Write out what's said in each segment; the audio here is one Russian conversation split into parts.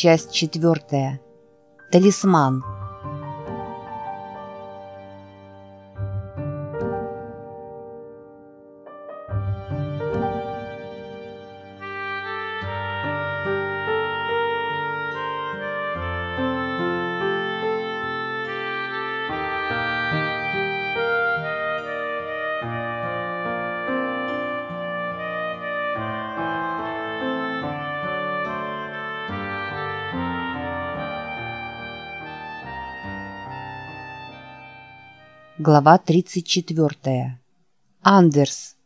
Часть четвертая. Талисман. Глава 34. Андерс.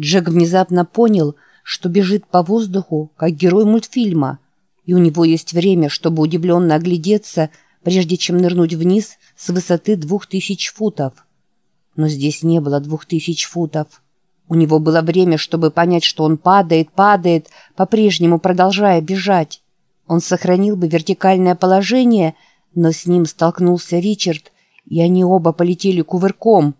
Джек внезапно понял, что бежит по воздуху, как герой мультфильма, и у него есть время, чтобы удивленно оглядеться, прежде чем нырнуть вниз с высоты двух тысяч футов. Но здесь не было двух тысяч футов. У него было время, чтобы понять, что он падает, падает, по-прежнему продолжая бежать. Он сохранил бы вертикальное положение, но с ним столкнулся Ричард – и они оба полетели кувырком.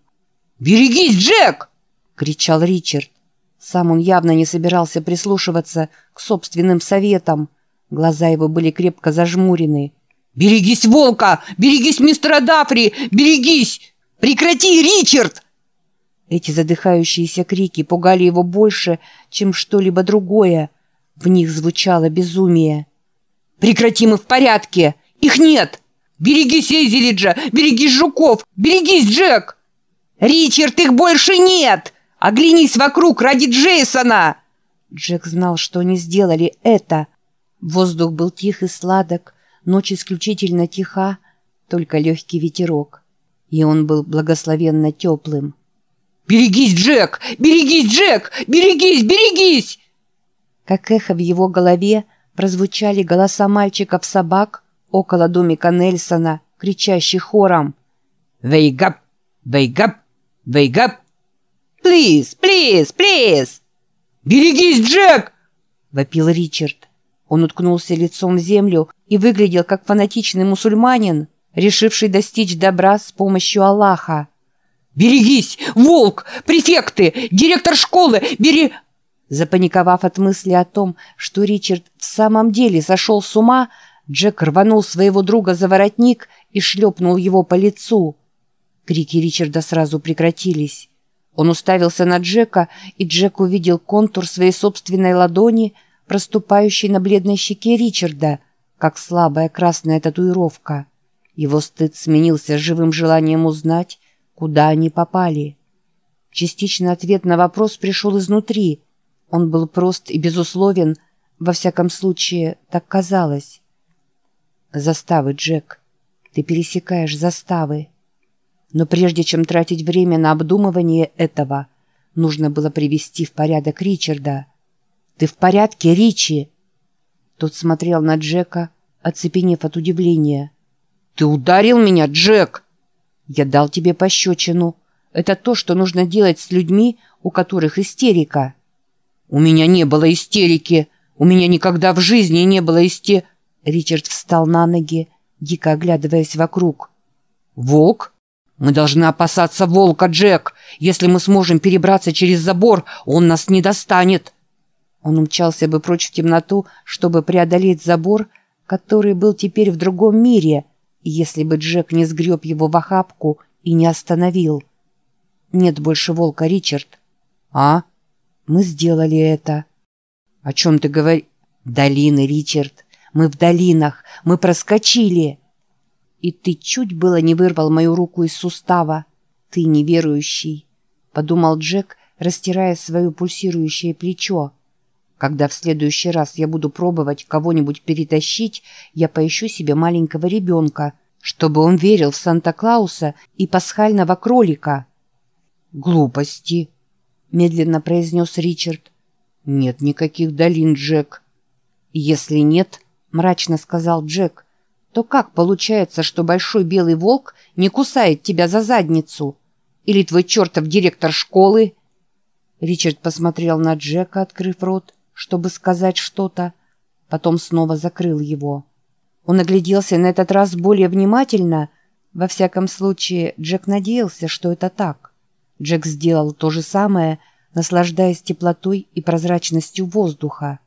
«Берегись, Джек!» — кричал Ричард. Сам он явно не собирался прислушиваться к собственным советам. Глаза его были крепко зажмурены. «Берегись, волка! Берегись, мистера Дафри! Берегись! Прекрати, Ричард!» Эти задыхающиеся крики пугали его больше, чем что-либо другое. В них звучало безумие. «Прекрати, мы в порядке! Их нет!» «Берегись, Эйзелиджа! Берегись жуков! Берегись, Джек!» «Ричард, их больше нет! Оглянись вокруг ради Джейсона!» Джек знал, что они сделали это. Воздух был тих и сладок, ночь исключительно тиха, только легкий ветерок. И он был благословенно теплым. «Берегись, Джек! Берегись, Джек! Берегись, берегись!» Как эхо в его голове прозвучали голоса мальчиков-собак, около домика Нельсона, кричащий хором. «Wake up! Wake up! Wake up! Please! Please! Please!» «Берегись, Джек!» — вопил Ричард. Он уткнулся лицом в землю и выглядел как фанатичный мусульманин, решивший достичь добра с помощью Аллаха. «Берегись! Волк! Префекты! Директор школы! Бери...» Запаниковав от мысли о том, что Ричард в самом деле сошел с ума, Джек рванул своего друга за воротник и шлепнул его по лицу. Крики Ричарда сразу прекратились. Он уставился на Джека, и Джек увидел контур своей собственной ладони, проступающей на бледной щеке Ричарда, как слабая красная татуировка. Его стыд сменился живым желанием узнать, куда они попали. Частичный ответ на вопрос пришел изнутри. Он был прост и безусловен, во всяком случае, так казалось. Заставы, Джек. Ты пересекаешь заставы. Но прежде чем тратить время на обдумывание этого, нужно было привести в порядок Ричарда. «Ты в порядке, Ричи?» Тот смотрел на Джека, оцепенев от удивления. «Ты ударил меня, Джек?» «Я дал тебе пощечину. Это то, что нужно делать с людьми, у которых истерика». «У меня не было истерики. У меня никогда в жизни не было истерики». Ричард встал на ноги, дико оглядываясь вокруг. «Волк? Мы должны опасаться волка, Джек. Если мы сможем перебраться через забор, он нас не достанет». Он умчался бы прочь в темноту, чтобы преодолеть забор, который был теперь в другом мире, если бы Джек не сгреб его в охапку и не остановил. «Нет больше волка, Ричард». «А? Мы сделали это». «О чем ты говоришь?» «Долины, Ричард. Мы в долинах, мы проскочили. И ты чуть было не вырвал мою руку из сустава. Ты неверующий, — подумал Джек, растирая свое пульсирующее плечо. Когда в следующий раз я буду пробовать кого-нибудь перетащить, я поищу себе маленького ребенка, чтобы он верил в Санта-Клауса и пасхального кролика. «Глупости», — медленно произнес Ричард. «Нет никаких долин, Джек». «Если нет, — мрачно сказал Джек, — то как получается, что большой белый волк не кусает тебя за задницу? Или твой чертов директор школы? Ричард посмотрел на Джека, открыв рот, чтобы сказать что-то, потом снова закрыл его. Он огляделся на этот раз более внимательно. Во всяком случае, Джек надеялся, что это так. Джек сделал то же самое, наслаждаясь теплотой и прозрачностью воздуха.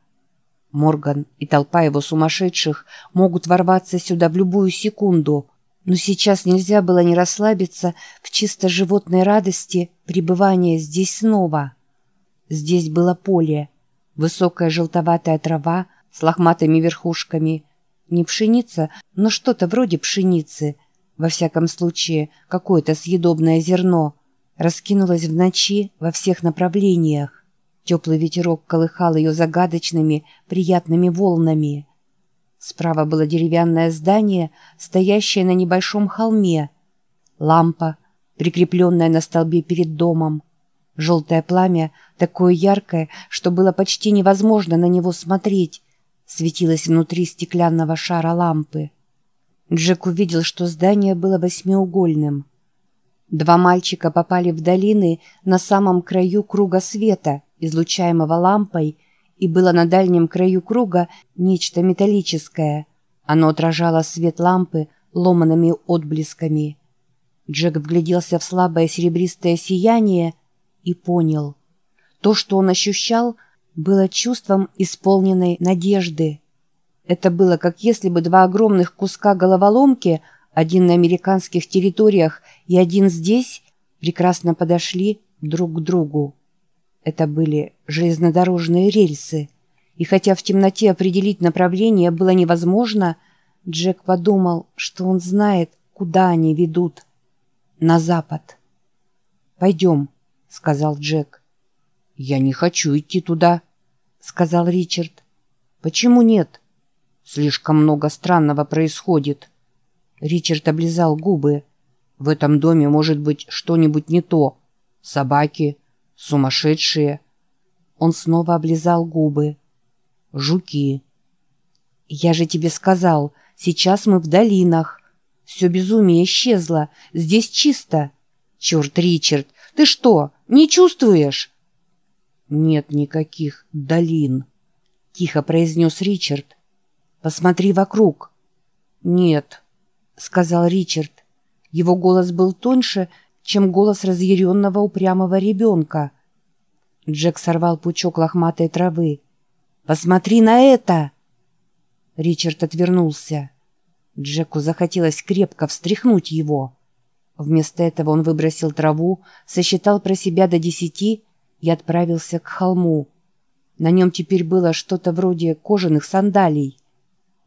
Морган и толпа его сумасшедших могут ворваться сюда в любую секунду, но сейчас нельзя было не расслабиться в чисто животной радости пребывания здесь снова. Здесь было поле, высокая желтоватая трава с лохматыми верхушками, не пшеница, но что-то вроде пшеницы, во всяком случае какое-то съедобное зерно, раскинулось в ночи во всех направлениях. Теплый ветерок колыхал ее загадочными, приятными волнами. Справа было деревянное здание, стоящее на небольшом холме. Лампа, прикрепленная на столбе перед домом. Желтое пламя, такое яркое, что было почти невозможно на него смотреть, светилось внутри стеклянного шара лампы. Джек увидел, что здание было восьмиугольным. Два мальчика попали в долины на самом краю круга света — излучаемого лампой, и было на дальнем краю круга нечто металлическое. Оно отражало свет лампы ломанными отблесками. Джек вгляделся в слабое серебристое сияние и понял. То, что он ощущал, было чувством исполненной надежды. Это было как если бы два огромных куска головоломки, один на американских территориях и один здесь, прекрасно подошли друг к другу. Это были железнодорожные рельсы, и хотя в темноте определить направление было невозможно, Джек подумал, что он знает, куда они ведут. На запад. «Пойдем», — сказал Джек. «Я не хочу идти туда», — сказал Ричард. «Почему нет?» «Слишком много странного происходит». Ричард облизал губы. «В этом доме может быть что-нибудь не то. Собаки, Сумасшедшие. Он снова облизал губы. Жуки. Я же тебе сказал, сейчас мы в долинах. Все безумие исчезло. Здесь чисто. Черт, Ричард, ты что, не чувствуешь? Нет никаких долин, тихо произнес Ричард. Посмотри вокруг. Нет, сказал Ричард. Его голос был тоньше, чем голос разъяренного упрямого ребенка. Джек сорвал пучок лохматой травы. «Посмотри на это!» Ричард отвернулся. Джеку захотелось крепко встряхнуть его. Вместо этого он выбросил траву, сосчитал про себя до десяти и отправился к холму. На нем теперь было что-то вроде кожаных сандалий.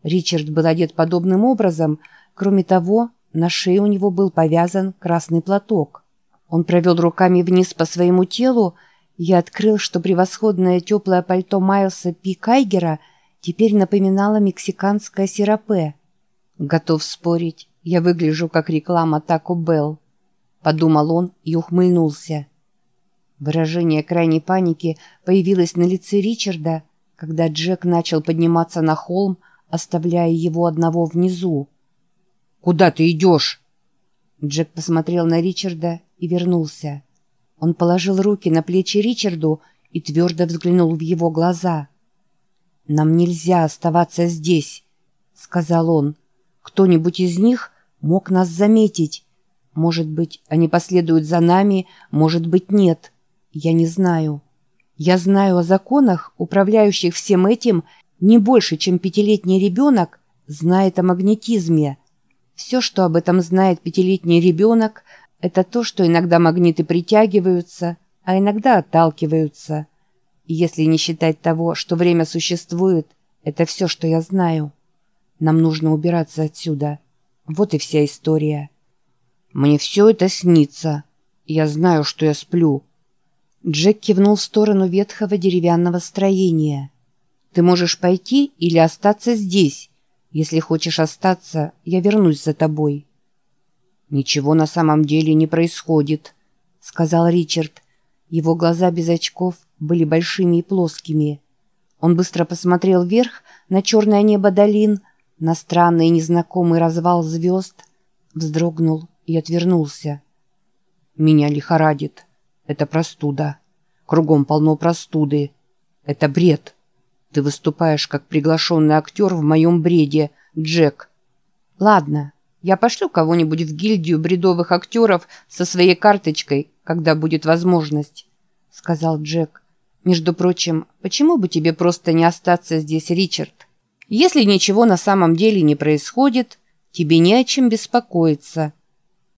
Ричард был одет подобным образом, кроме того, на шее у него был повязан красный платок. Он провел руками вниз по своему телу и открыл, что превосходное теплое пальто Майлса Пи Кайгера теперь напоминало мексиканское сиропе. «Готов спорить, я выгляжу как реклама Тако Белл», — подумал он и ухмыльнулся. Выражение крайней паники появилось на лице Ричарда, когда Джек начал подниматься на холм, оставляя его одного внизу. «Куда ты идешь?» Джек посмотрел на Ричарда и вернулся. Он положил руки на плечи Ричарду и твердо взглянул в его глаза. «Нам нельзя оставаться здесь», — сказал он. «Кто-нибудь из них мог нас заметить. Может быть, они последуют за нами, может быть, нет. Я не знаю. Я знаю о законах, управляющих всем этим, не больше, чем пятилетний ребенок знает о магнетизме». Все, что об этом знает пятилетний ребенок, это то, что иногда магниты притягиваются, а иногда отталкиваются. И если не считать того, что время существует, это все, что я знаю. Нам нужно убираться отсюда. Вот и вся история. Мне все это снится. Я знаю, что я сплю. Джек кивнул в сторону ветхого деревянного строения. Ты можешь пойти или остаться здесь, если хочешь остаться, я вернусь за тобой». «Ничего на самом деле не происходит», — сказал Ричард. Его глаза без очков были большими и плоскими. Он быстро посмотрел вверх на черное небо долин, на странный незнакомый развал звезд, вздрогнул и отвернулся. «Меня лихорадит. Это простуда. Кругом полно простуды. Это бред. Ты выступаешь как приглашенный актер в моем бреде, Джек. Ладно, я пошлю кого-нибудь в гильдию бредовых актеров со своей карточкой, когда будет возможность, сказал Джек. Между прочим, почему бы тебе просто не остаться здесь, Ричард? Если ничего на самом деле не происходит, тебе не о чем беспокоиться.